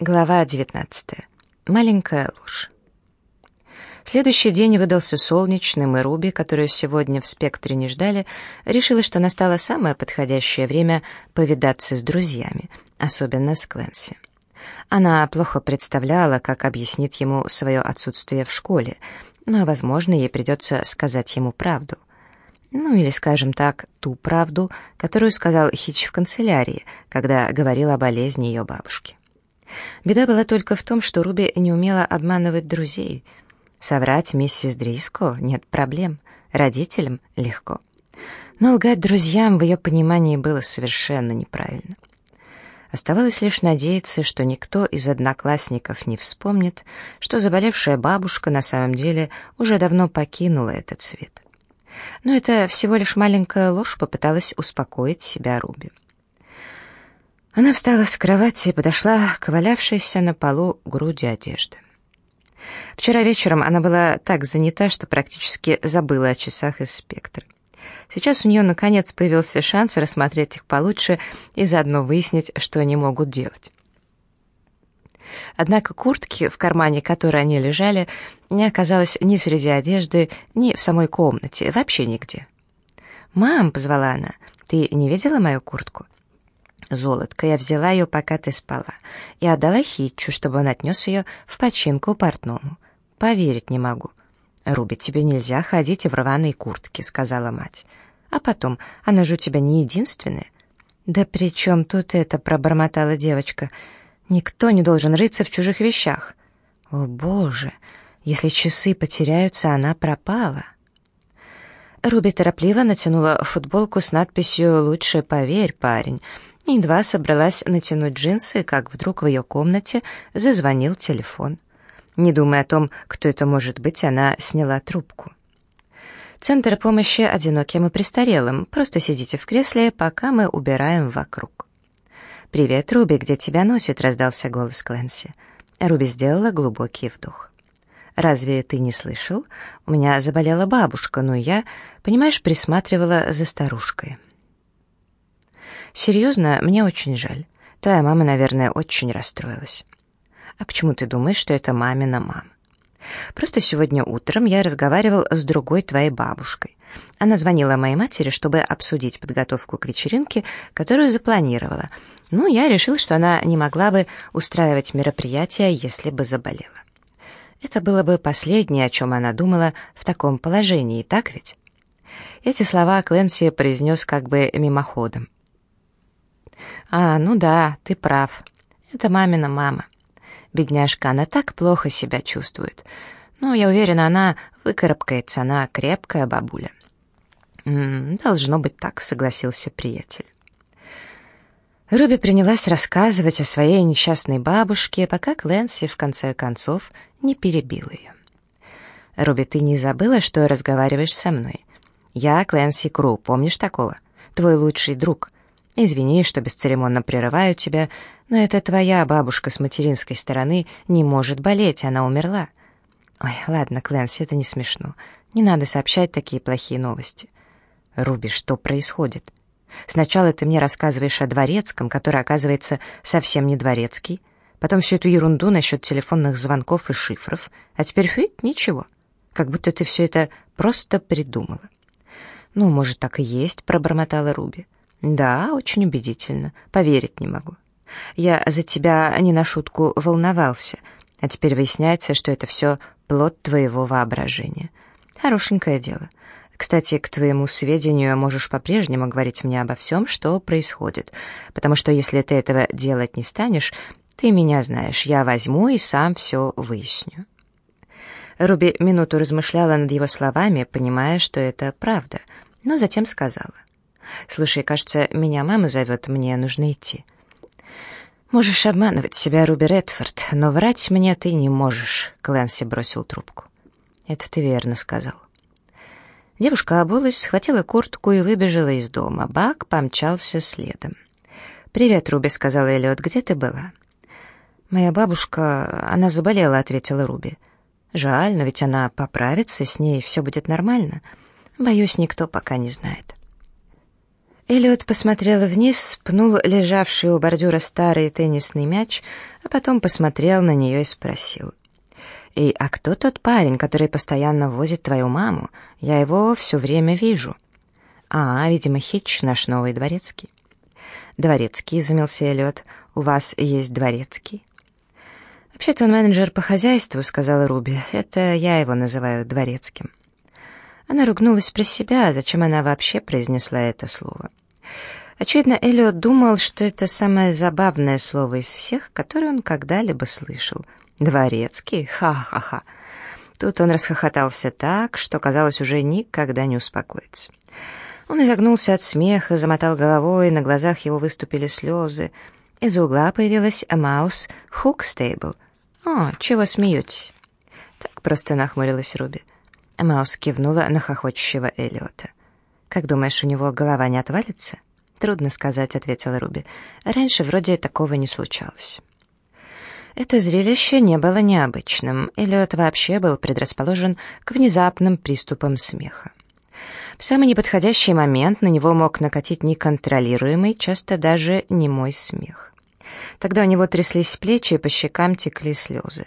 Глава 19. Маленькая ложь. Следующий день выдался солнечным, и Руби, которую сегодня в спектре не ждали, решила, что настало самое подходящее время повидаться с друзьями, особенно с Кленси. Она плохо представляла, как объяснит ему свое отсутствие в школе, но, возможно, ей придется сказать ему правду. Ну, или, скажем так, ту правду, которую сказал Хич в канцелярии, когда говорил о болезни ее бабушки. Беда была только в том, что Руби не умела обманывать друзей. Соврать миссис Дриско нет проблем, родителям легко. Но лгать друзьям в ее понимании было совершенно неправильно. Оставалось лишь надеяться, что никто из одноклассников не вспомнит, что заболевшая бабушка на самом деле уже давно покинула этот свет. Но это всего лишь маленькая ложь попыталась успокоить себя Руби. Она встала с кровати и подошла к валявшейся на полу груди одежды. Вчера вечером она была так занята, что практически забыла о часах из спектра. Сейчас у нее наконец появился шанс рассмотреть их получше и заодно выяснить, что они могут делать. Однако куртки, в кармане которой они лежали, не оказалось ни среди одежды, ни в самой комнате, вообще нигде. «Мам», — позвала она, — «ты не видела мою куртку?» «Золотко, я взяла ее, пока ты спала, и отдала Хитчу, чтобы он отнес ее в починку портному. Поверить не могу». «Руби, тебе нельзя ходить в рваной куртке», — сказала мать. «А потом, она же у тебя не единственная». «Да при чем тут это?» — пробормотала девочка. «Никто не должен рыться в чужих вещах». «О, Боже! Если часы потеряются, она пропала». Руби торопливо натянула футболку с надписью «Лучше поверь, парень», Едва собралась натянуть джинсы, как вдруг в ее комнате зазвонил телефон. Не думая о том, кто это может быть, она сняла трубку. Центр помощи одиноким и престарелым. Просто сидите в кресле, пока мы убираем вокруг. «Привет, Руби, где тебя носит?» — раздался голос Клэнси. Руби сделала глубокий вдох. «Разве ты не слышал? У меня заболела бабушка, но я, понимаешь, присматривала за старушкой». «Серьезно, мне очень жаль. Твоя мама, наверное, очень расстроилась». «А почему ты думаешь, что это мамина мама?» «Просто сегодня утром я разговаривал с другой твоей бабушкой. Она звонила моей матери, чтобы обсудить подготовку к вечеринке, которую запланировала. Ну, я решил, что она не могла бы устраивать мероприятие, если бы заболела. Это было бы последнее, о чем она думала в таком положении, так ведь?» Эти слова Кленси произнес как бы мимоходом. «А, ну да, ты прав. Это мамина мама. Бедняжка, она так плохо себя чувствует. Но я уверена, она выкарабкается, она крепкая бабуля». «М -м, «Должно быть так», — согласился приятель. Руби принялась рассказывать о своей несчастной бабушке, пока Кленси, в конце концов, не перебил ее. «Руби, ты не забыла, что разговариваешь со мной? Я Кленси Кру, помнишь такого? Твой лучший друг. Извини, что бесцеремонно прерываю тебя, но это твоя бабушка с материнской стороны не может болеть, она умерла. Ой, ладно, Клэнси, это не смешно. Не надо сообщать такие плохие новости. Руби, что происходит? Сначала ты мне рассказываешь о дворецком, который, оказывается, совсем не дворецкий, потом всю эту ерунду насчет телефонных звонков и шифров, а теперь фит, ничего. Как будто ты все это просто придумала. «Ну, может, так и есть», — пробормотала Руби. «Да, очень убедительно. Поверить не могу. Я за тебя не на шутку волновался, а теперь выясняется, что это все плод твоего воображения. Хорошенькое дело. Кстати, к твоему сведению, можешь по-прежнему говорить мне обо всем, что происходит, потому что если ты этого делать не станешь, ты меня знаешь, я возьму и сам все выясню». Руби минуту размышляла над его словами, понимая, что это правда, но затем сказала — «Слушай, кажется, меня мама зовет, мне нужно идти». «Можешь обманывать себя, Руби Редфорд, но врать мне ты не можешь», — Клэнси бросил трубку. «Это ты верно сказал». Девушка обулась, схватила куртку и выбежала из дома. Бак помчался следом. «Привет, Руби», — сказала Эллиот, — «где ты была?» «Моя бабушка, она заболела», — ответила Руби. «Жаль, но ведь она поправится, с ней все будет нормально. Боюсь, никто пока не знает». Эллиот посмотрела вниз, пнул лежавший у бордюра старый теннисный мяч, а потом посмотрел на нее и спросил. «Эй, а кто тот парень, который постоянно возит твою маму? Я его все время вижу». «А, видимо, Хитч, наш новый дворецкий». «Дворецкий», — изумился Эллиот. «У вас есть дворецкий?» «Вообще-то он менеджер по хозяйству», — сказала Руби. «Это я его называю дворецким». Она ругнулась про себя, зачем она вообще произнесла это слово. Очевидно, Эллиот думал, что это самое забавное слово из всех, которое он когда-либо слышал. «Дворецкий? Ха-ха-ха!» Тут он расхохотался так, что, казалось, уже никогда не успокоится. Он изогнулся от смеха, замотал головой, на глазах его выступили слезы. Из-за угла появилась Маус Хукстейбл. «О, чего смеетесь?» Так просто нахмурилась Руби. Маус кивнула на хохочущего Эллиота. «Как думаешь, у него голова не отвалится?» «Трудно сказать», — ответила Руби. «Раньше вроде такого не случалось». Это зрелище не было необычным. Эллиот вообще был предрасположен к внезапным приступам смеха. В самый неподходящий момент на него мог накатить неконтролируемый, часто даже немой смех. Тогда у него тряслись плечи, и по щекам текли слезы.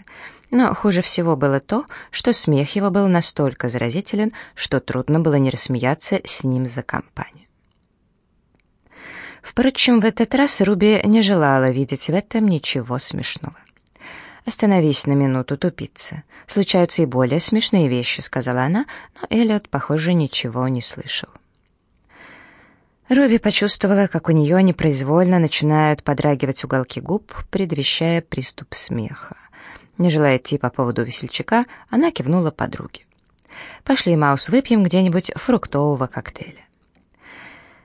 Но хуже всего было то, что смех его был настолько заразителен, что трудно было не рассмеяться с ним за компанию. Впрочем, в этот раз Руби не желала видеть в этом ничего смешного. «Остановись на минуту, тупица. Случаются и более смешные вещи», — сказала она, но Эллиот, похоже, ничего не слышал. Руби почувствовала, как у нее непроизвольно начинают подрагивать уголки губ, предвещая приступ смеха. Не желая идти по поводу весельчака, она кивнула подруге. «Пошли, Маус, выпьем где-нибудь фруктового коктейля».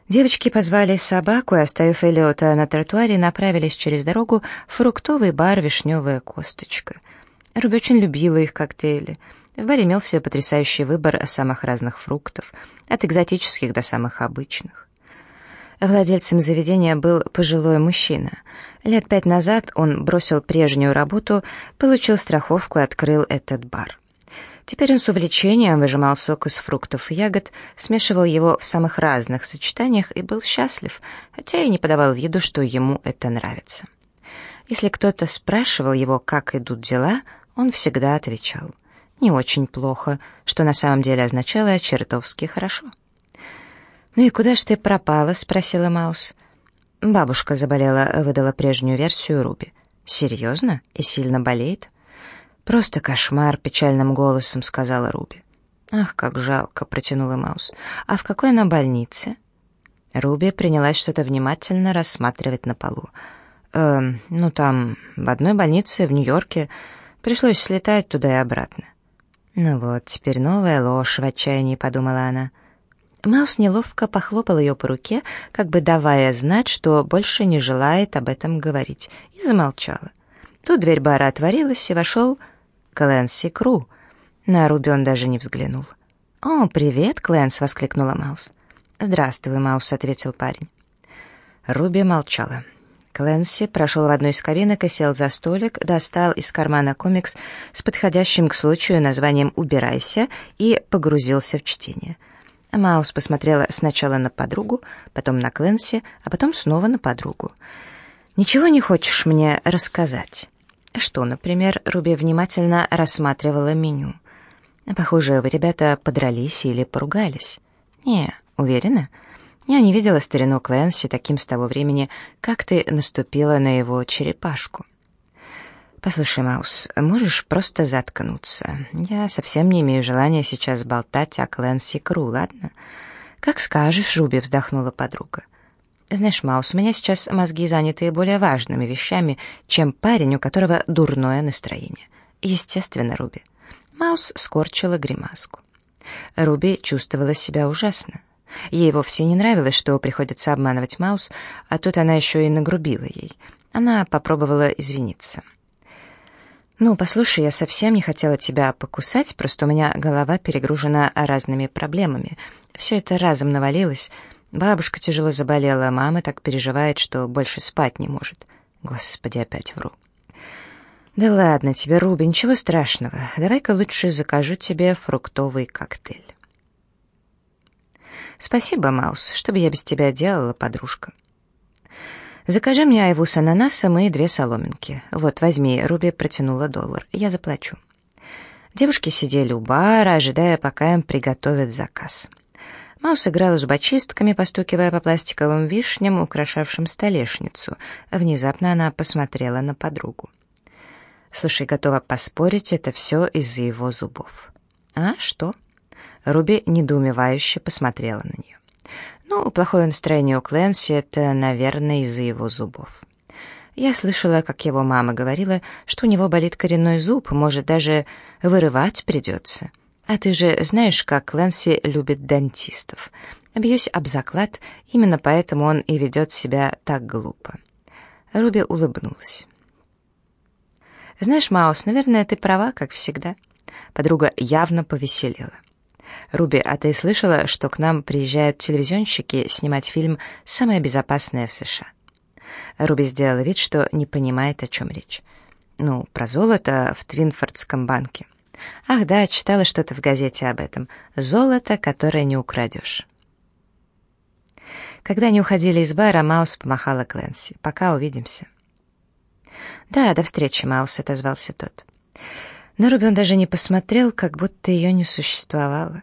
Девочки позвали собаку и, оставив Эллиота на тротуаре, направились через дорогу в фруктовый бар «Вишневая косточка». Руби очень любила их коктейли. В баре имелся потрясающий выбор самых разных фруктов, от экзотических до самых обычных. Владельцем заведения был пожилой мужчина. Лет пять назад он бросил прежнюю работу, получил страховку и открыл этот бар. Теперь он с увлечением выжимал сок из фруктов и ягод, смешивал его в самых разных сочетаниях и был счастлив, хотя и не подавал виду, что ему это нравится. Если кто-то спрашивал его, как идут дела, он всегда отвечал «не очень плохо», что на самом деле означало «чертовски хорошо». «Ну и куда ж ты пропала?» — спросила Маус. «Бабушка заболела», — выдала прежнюю версию Руби. «Серьезно? И сильно болеет?» «Просто кошмар», — печальным голосом сказала Руби. «Ах, как жалко», — протянула Маус. «А в какой она больнице?» Руби принялась что-то внимательно рассматривать на полу. «Эм, ну там, в одной больнице в Нью-Йорке. Пришлось слетать туда и обратно». «Ну вот, теперь новая ложь», — в отчаянии подумала она. Маус неловко похлопал ее по руке, как бы давая знать, что больше не желает об этом говорить, и замолчала. Тут дверь бара отворилась, и вошел Клэнси Кру. На Руби он даже не взглянул. «О, привет, Клэнс!» — воскликнула Маус. «Здравствуй, Маус», — ответил парень. Руби молчала. Клэнси прошел в одну из кабинок и сел за столик, достал из кармана комикс с подходящим к случаю названием «Убирайся» и погрузился в чтение — Маус посмотрела сначала на подругу, потом на Кленси, а потом снова на подругу. «Ничего не хочешь мне рассказать?» «Что, например?» Руби внимательно рассматривала меню. «Похоже, вы, ребята, подрались или поругались». «Не, уверена?» Я не видела старину Кленси таким с того времени, как ты наступила на его черепашку. «Послушай, Маус, можешь просто заткнуться? Я совсем не имею желания сейчас болтать о Клэнси Кру, ладно?» «Как скажешь», — Руби вздохнула подруга. «Знаешь, Маус, у меня сейчас мозги заняты более важными вещами, чем парень, у которого дурное настроение. Естественно, Руби». Маус скорчила гримаску. Руби чувствовала себя ужасно. Ей вовсе не нравилось, что приходится обманывать Маус, а тут она еще и нагрубила ей. Она попробовала извиниться. «Ну, послушай, я совсем не хотела тебя покусать, просто у меня голова перегружена разными проблемами. Все это разом навалилось. Бабушка тяжело заболела, мама так переживает, что больше спать не может. Господи, опять вру». «Да ладно тебе, Руби, ничего страшного. Давай-ка лучше закажу тебе фруктовый коктейль». «Спасибо, Маус, что бы я без тебя делала, подружка?» «Закажи мне айву с ананасом и две соломинки. Вот, возьми», — Руби протянула доллар. «Я заплачу». Девушки сидели у бара, ожидая, пока им приготовят заказ. Маус играла зубочистками, постукивая по пластиковым вишням, украшавшим столешницу. Внезапно она посмотрела на подругу. «Слушай, готова поспорить, это все из-за его зубов». «А, что?» Руби недоумевающе посмотрела на нее. «Ну, плохое настроение у Клэнси — это, наверное, из-за его зубов». Я слышала, как его мама говорила, что у него болит коренной зуб, может, даже вырывать придется. А ты же знаешь, как Клэнси любит дантистов. Бьюсь об заклад, именно поэтому он и ведет себя так глупо. Руби улыбнулась. «Знаешь, Маус, наверное, ты права, как всегда». Подруга явно повеселела. «Руби, а ты слышала, что к нам приезжают телевизионщики снимать фильм «Самое безопасное в США»?» Руби сделала вид, что не понимает, о чем речь. «Ну, про золото в Твинфордском банке». Ах да, читала что-то в газете об этом. Золото, которое не украдешь. Когда они уходили из бара, Маус помахала Кленси. «Пока увидимся». «Да, до встречи, Маус», — отозвался тот. На Руби он даже не посмотрел, как будто ее не существовало.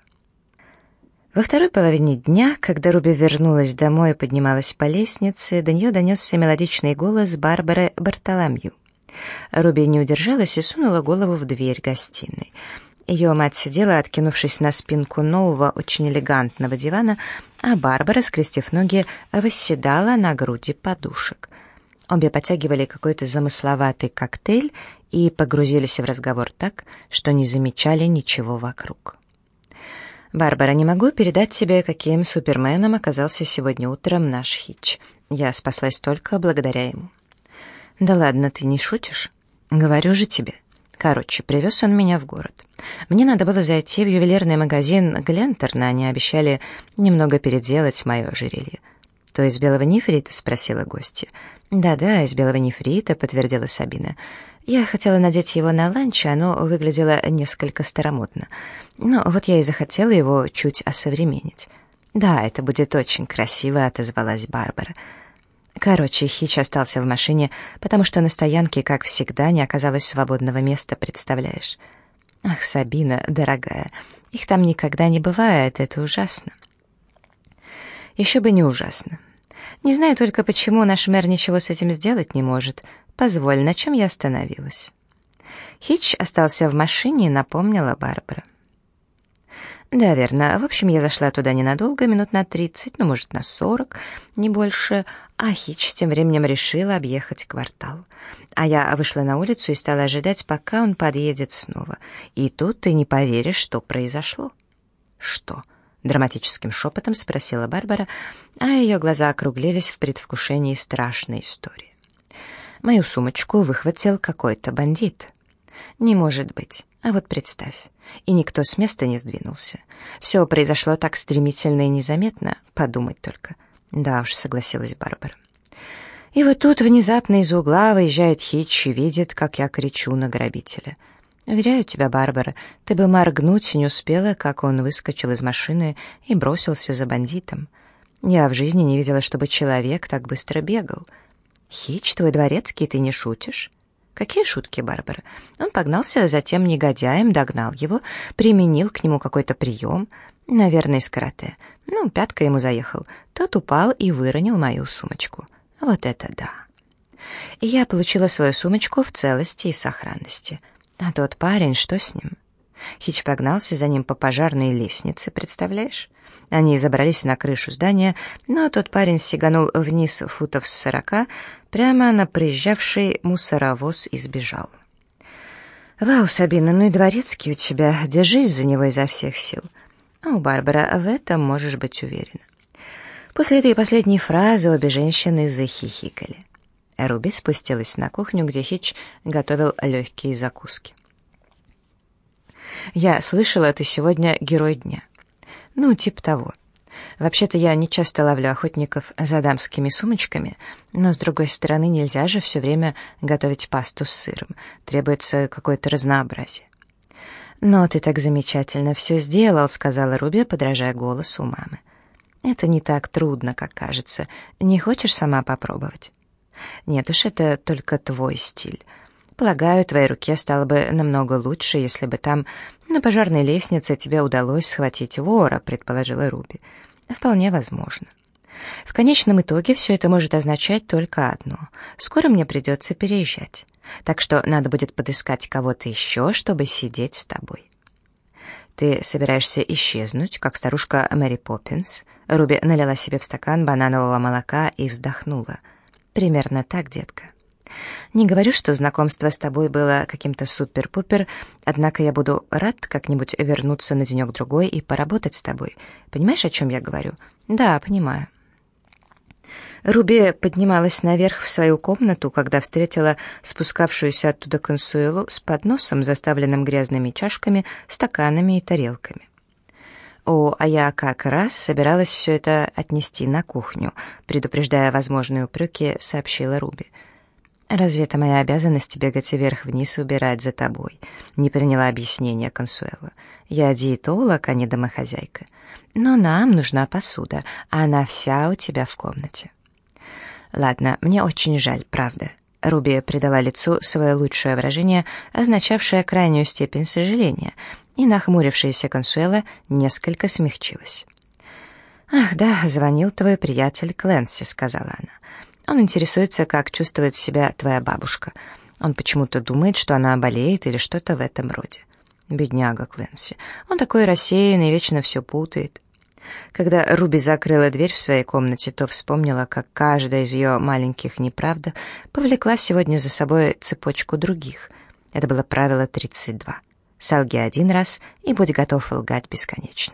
Во второй половине дня, когда Руби вернулась домой и поднималась по лестнице, до нее донесся мелодичный голос Барбары Бартоломью. Руби не удержалась и сунула голову в дверь гостиной. Ее мать сидела, откинувшись на спинку нового, очень элегантного дивана, а Барбара, скрестив ноги, восседала на груди подушек. Обе потягивали какой-то замысловатый коктейль и погрузились в разговор так, что не замечали ничего вокруг. «Барбара, не могу передать тебе, каким суперменом оказался сегодня утром наш Хитч. Я спаслась только благодаря ему». «Да ладно, ты не шутишь?» «Говорю же тебе». Короче, привез он меня в город. Мне надо было зайти в ювелирный магазин Глентерна, они обещали немного переделать мое ожерелье. «То из белого нефрита?» — спросила гостья. «Да-да, из белого нефрита», — подтвердила Сабина. «Я хотела надеть его на ланч, оно выглядело несколько старомодно. Но вот я и захотела его чуть осовременить». «Да, это будет очень красиво», — отозвалась Барбара. Короче, Хич остался в машине, потому что на стоянке, как всегда, не оказалось свободного места, представляешь? Ах, Сабина, дорогая, их там никогда не бывает, это ужасно. Еще бы не ужасно. Не знаю только, почему наш мэр ничего с этим сделать не может. Позволь, на чем я остановилась? Хич остался в машине, напомнила Барбара. Да, верно. В общем, я зашла туда ненадолго, минут на тридцать, ну, может, на сорок, не больше, а Хич тем временем решила объехать квартал. А я вышла на улицу и стала ожидать, пока он подъедет снова. И тут ты не поверишь, что произошло. Что? Драматическим шепотом спросила Барбара, а ее глаза округлились в предвкушении страшной истории. Мою сумочку выхватил какой-то бандит. Не может быть. А вот представь. И никто с места не сдвинулся. Все произошло так стремительно и незаметно, подумать только. Да уж, согласилась Барбара. И вот тут внезапно из угла выезжает Хитч и видит, как я кричу на грабителя. Уверяю тебя, Барбара, ты бы моргнуть не успела, как он выскочил из машины и бросился за бандитом. Я в жизни не видела, чтобы человек так быстро бегал. Хич, твой дворецкий, ты не шутишь? Какие шутки, Барбара? Он погнался за тем негодяем, догнал его, применил к нему какой-то прием, наверное, из карате. Ну, пятка ему заехал. Тот упал и выронил мою сумочку. Вот это да. И я получила свою сумочку в целости и сохранности. А тот парень, что с ним? Хич погнался за ним по пожарной лестнице, представляешь? Они забрались на крышу здания, но тот парень сиганул вниз футов с сорока, прямо на проезжавший мусоровоз и сбежал. «Вау, Сабина, ну и дворецкий у тебя, держись за него изо всех сил». «О, Барбара, в этом можешь быть уверена». После этой последней фразы обе женщины захихикали. Руби спустилась на кухню, где Хич готовил легкие закуски. «Я слышала, ты сегодня герой дня». «Ну, типа того». Вообще-то я не часто ловлю охотников за дамскими сумочками, но, с другой стороны, нельзя же все время готовить пасту с сыром. Требуется какое-то разнообразие. «Но ты так замечательно все сделал», — сказала Руби, подражая голосу мамы. Это не так трудно, как кажется. Не хочешь сама попробовать? Нет уж, это только твой стиль. Полагаю, твоей руке стало бы намного лучше, если бы там, на пожарной лестнице, тебе удалось схватить вора, предположила Руби. Вполне возможно. В конечном итоге все это может означать только одно. Скоро мне придется переезжать. Так что надо будет подыскать кого-то еще, чтобы сидеть с тобой. Ты собираешься исчезнуть, как старушка Мэри Поппинс? Руби налила себе в стакан бананового молока и вздохнула. Примерно так, детка. Не говорю, что знакомство с тобой было каким-то супер-пупер, однако я буду рад как-нибудь вернуться на денек-другой и поработать с тобой. Понимаешь, о чем я говорю? Да, понимаю. Руби поднималась наверх в свою комнату, когда встретила спускавшуюся оттуда консуэлу с подносом, заставленным грязными чашками, стаканами и тарелками. О, а я как раз собиралась все это отнести на кухню, предупреждая возможные упреки, сообщила Руби. «Разве это моя обязанность бегать вверх-вниз и убирать за тобой?» Не приняла объяснения Консуэла. «Я диетолог, а не домохозяйка. Но нам нужна посуда, а она вся у тебя в комнате». Ладно, мне очень жаль, правда. Руби придала лицу свое лучшее выражение, означавшее крайнюю степень сожаления, и нахмурившаяся Консуэла несколько смягчилась. «Ах, да, звонил твой приятель Кленси», — сказала она. «Он интересуется, как чувствует себя твоя бабушка. Он почему-то думает, что она болеет или что-то в этом роде». Бедняга Кленси. Он такой рассеянный, вечно все путает. Когда Руби закрыла дверь в своей комнате, то вспомнила, как каждая из ее маленьких неправд повлекла сегодня за собой цепочку других. Это было правило 32. Солги один раз и будь готов лгать бесконечно.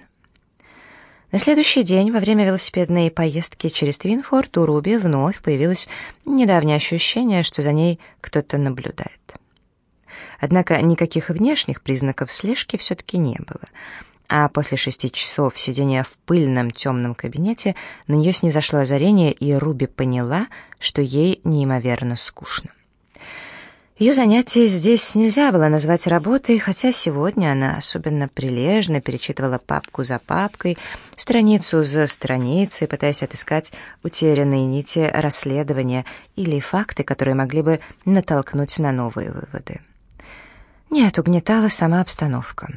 На следующий день, во время велосипедной поездки через Твинфорд, у Руби вновь появилось недавнее ощущение, что за ней кто-то наблюдает. Однако никаких внешних признаков слежки все-таки не было — а после шести часов сидения в пыльном темном кабинете на нее снизошло озарение, и Руби поняла, что ей неимоверно скучно. Ее занятие здесь нельзя было назвать работой, хотя сегодня она особенно прилежно перечитывала папку за папкой, страницу за страницей, пытаясь отыскать утерянные нити расследования или факты, которые могли бы натолкнуть на новые выводы. Нет, угнетала сама обстановка.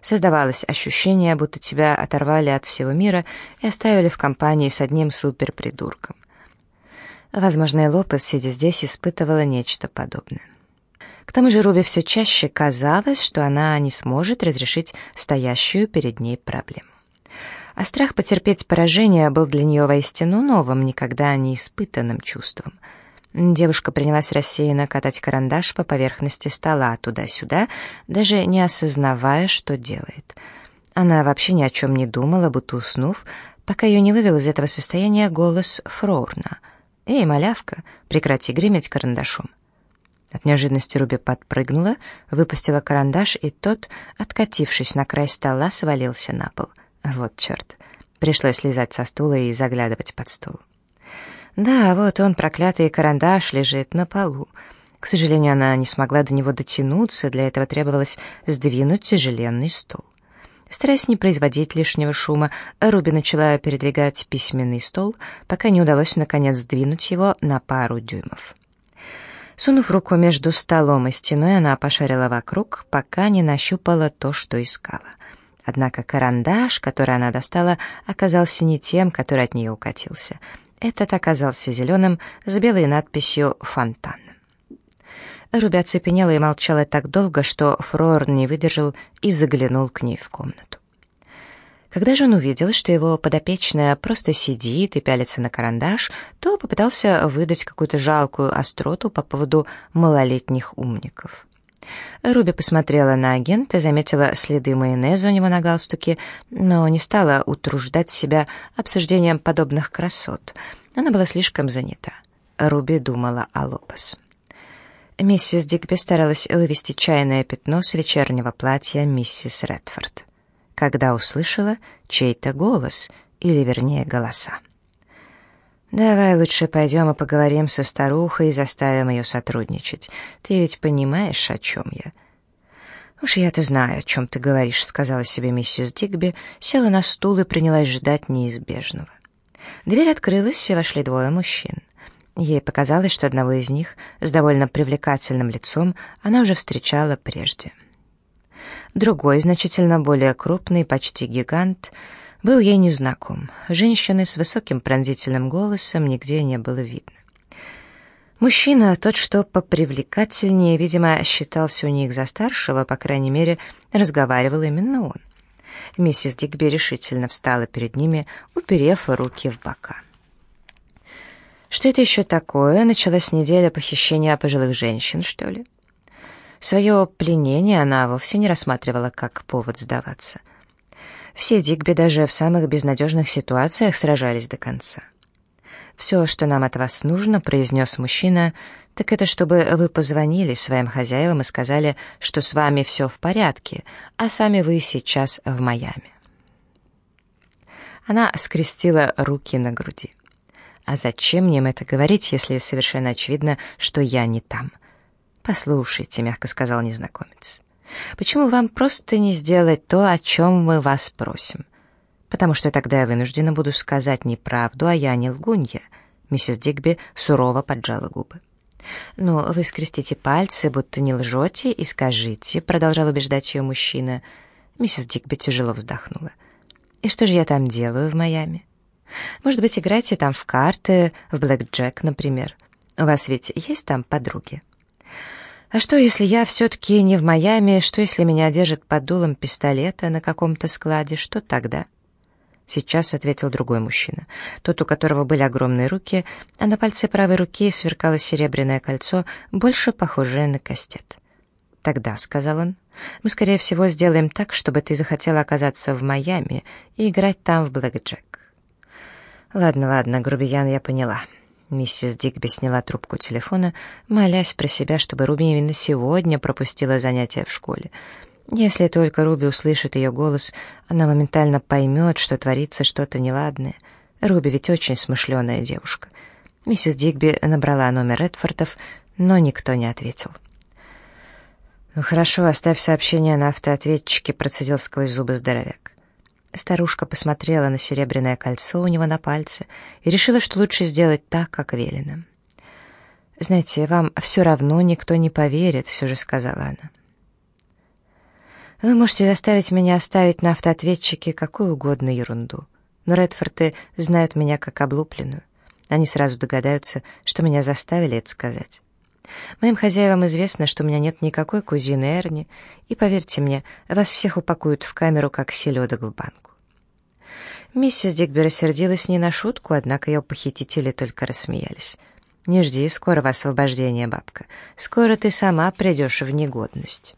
Создавалось ощущение, будто тебя оторвали от всего мира и оставили в компании с одним суперпридурком. Возможно, и Лопес, сидя здесь, испытывала нечто подобное. К тому же Руби все чаще казалось, что она не сможет разрешить стоящую перед ней проблему. А страх потерпеть поражение был для нее воистину новым, никогда не испытанным чувством — Девушка принялась рассеянно катать карандаш по поверхности стола туда-сюда, даже не осознавая, что делает. Она вообще ни о чем не думала, будто уснув, пока ее не вывел из этого состояния голос Фроурна. «Эй, малявка, прекрати греметь карандашом». От неожиданности Руби подпрыгнула, выпустила карандаш, и тот, откатившись на край стола, свалился на пол. Вот черт. Пришлось слезать со стула и заглядывать под стол. Да, вот он, проклятый карандаш, лежит на полу. К сожалению, она не смогла до него дотянуться, для этого требовалось сдвинуть тяжеленный стол. Стараясь не производить лишнего шума, Руби начала передвигать письменный стол, пока не удалось наконец сдвинуть его на пару дюймов. Сунув руку между столом и стеной, она пошарила вокруг, пока не нащупала то, что искала. Однако карандаш, который она достала, оказался не тем, который от нее укатился — этот оказался зеленым с белой надписью «Фонтан». Руби оцепенела и молчала так долго, что Фрор не выдержал и заглянул к ней в комнату. Когда же он увидел, что его подопечная просто сидит и пялится на карандаш, то попытался выдать какую-то жалкую остроту по поводу малолетних умников. Руби посмотрела на агента, заметила следы майонеза у него на галстуке, но не стала утруждать себя обсуждением подобных красот. Она была слишком занята. Руби думала о Лопес. Миссис Дигби старалась вывести чайное пятно с вечернего платья миссис Редфорд. Когда услышала чей-то голос, или вернее голоса. «Давай лучше пойдем и поговорим со старухой и заставим ее сотрудничать. Ты ведь понимаешь, о чем я?» «Уж я-то знаю, о чем ты говоришь», — сказала себе миссис Дигби, села на стул и принялась ждать неизбежного. Дверь открылась, и вошли двое мужчин. Ей показалось, что одного из них с довольно привлекательным лицом она уже встречала прежде. Другой, значительно более крупный, почти гигант, был ей незнаком. Женщины с высоким пронзительным голосом нигде не было видно. Мужчина, тот, что попривлекательнее, видимо, считался у них за старшего, по крайней мере, разговаривал именно он. Миссис Дигби решительно встала перед ними, уперев руки в бока. Что это еще такое? Началась неделя похищения пожилых женщин, что ли? Свое пленение она вовсе не рассматривала как повод сдаваться. Все Дигби даже в самых безнадежных ситуациях сражались до конца. «Все, что нам от вас нужно», — произнес мужчина, «так это чтобы вы позвонили своим хозяевам и сказали, что с вами все в порядке, а сами вы сейчас в Майами». Она скрестила руки на груди. «А зачем мне это говорить, если совершенно очевидно, что я не там?» «Послушайте», — мягко сказал незнакомец, «почему вам просто не сделать то, о чем мы вас просим? потому что тогда я вынуждена буду сказать неправду, а я не лгунья». Миссис Дигби сурово поджала губы. «Ну, вы скрестите пальцы, будто не лжете, и скажите», — продолжал убеждать ее мужчина. Миссис Дигби тяжело вздохнула. «И что же я там делаю в Майами? Может быть, играете там в карты, в блэк-джек, например? У вас ведь есть там подруги?» «А что, если я все-таки не в Майами? Что, если меня держат под дулом пистолета на каком-то складе? Что тогда?» Сейчас ответил другой мужчина, тот, у которого были огромные руки, а на пальце правой руки сверкало серебряное кольцо, больше похожее на кастет. «Тогда», — сказал он, — «мы, скорее всего, сделаем так, чтобы ты захотела оказаться в Майами и играть там в блэкджек». «Ладно, ладно, грубиян, я поняла». Миссис Дигби сняла трубку телефона, молясь про себя, чтобы Руби именно сегодня пропустила занятия в школе. Если только Руби услышит ее голос, она моментально поймет, что творится что-то неладное. Руби ведь очень смышленая девушка. Миссис Дигби набрала номер Редфордов, но никто не ответил. «Ну хорошо, оставь сообщение на автоответчике», — процедил сквозь зубы здоровяк. Старушка посмотрела на серебряное кольцо у него на пальце и решила, что лучше сделать так, как велено. «Знаете, вам все равно никто не поверит», — все же сказала она. Вы можете заставить меня оставить на автоответчике какую угодно ерунду. Но Редфорды знают меня как облупленную. Они сразу догадаются, что меня заставили это сказать. Моим хозяевам известно, что у меня нет никакой кузины Эрни, и, поверьте мне, вас всех упакуют в камеру, как селедок в банку. Миссис Дикби рассердилась не на шутку, однако ее похитители только рассмеялись. «Не жди скорого освобождения, бабка. Скоро ты сама придешь в негодность».